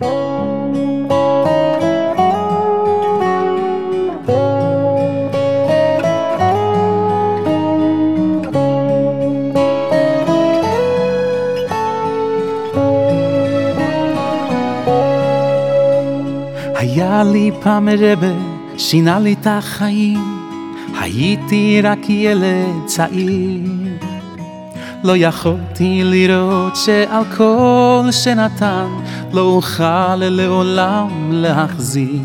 היה לי פעם רבה, שינה לי את החיים, הייתי רק ילד צעיר. לא יכולתי לראות שעל כל שנתן, לא אוכל לעולם להחזיר.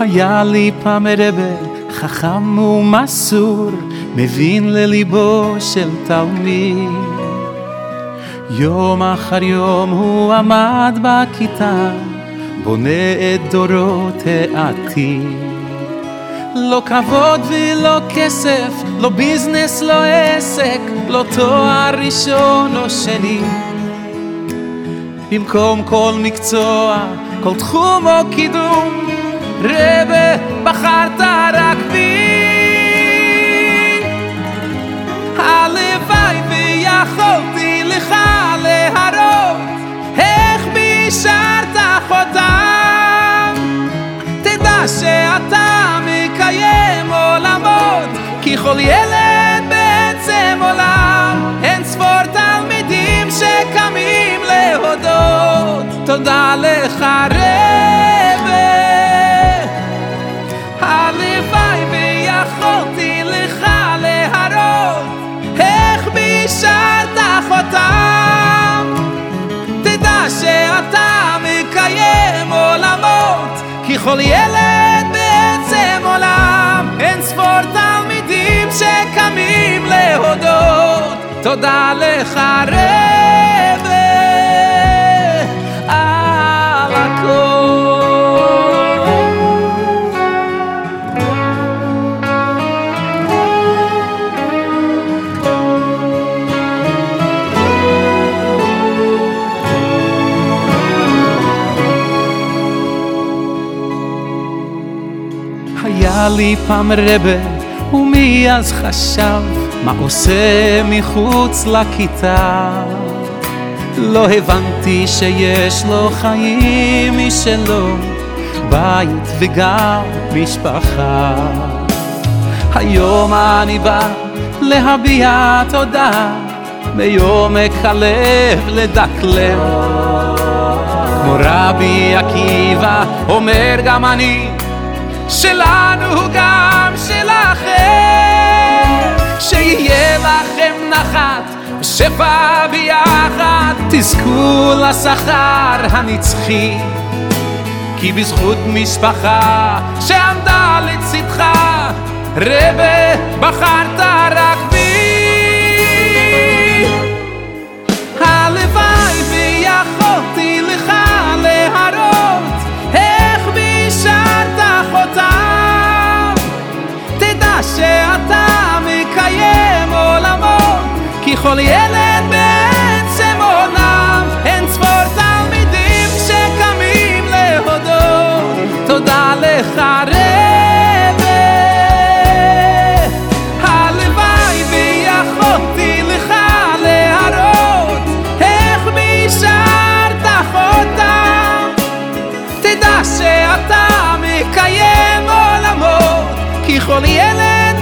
היה לי פעם רבה, חכם ומסור, מבין לליבו של תלמיד. יום אחר יום הוא עמד בכיתה, בונה את דורות העתיד. לא כבוד ולא כסף, לא ביזנס, לא עסק, לא תואר ראשון או שני. במקום כל מקצוע, כל תחום או קידום, רבה בחרת רק בי. הלוואי ויכולתי לך להראות איך בישרת חותם. תדע שאתה כל ילד בעצם עולם. אין ספור תלמידים שקמים להודות. תודה לך רבה. הלוואי ויכולתי לך להראות איך בישרת חותם. תדע שאתה מקיים עולמות, כי כל ילד תודה לך רבה על הכל. היה לי פעם רבה, ומי אז חשב מה עושה מחוץ לכיתה. לא הבנתי שיש לו חיים משלו, בית וגם משפחה. היום אני בא להביע תודה, מעומק הלב לדקלם. כמו רבי עקיבא אומר גם אני, שלנו גם שלכם, שיהיה לכם נחת ושפע ביחד, תזכו לשכר הנצחי, כי בזכות משפחה שעמדה לצדך, רבה בחרת רק בי. עולמות, כי כל ילד בעצם עולם. אין ספור תלמידים שקמים להודות. תודה לך רבה. הלוואי ויכולתי לך להראות איך בישרת חותם. תדע שאתה מקיים עולמות, כי כל ילד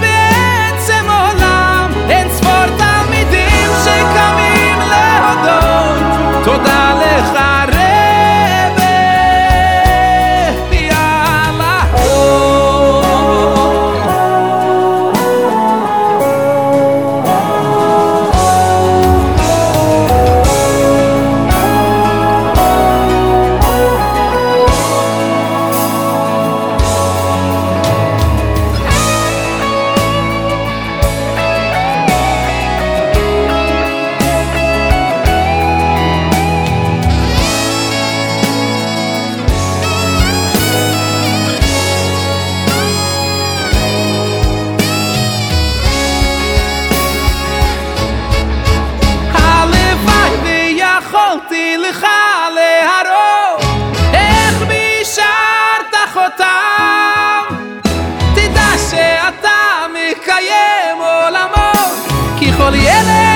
לך להרוג. איך מישרת חותם? תדע שאתה מקיים עולמו כי כל ילד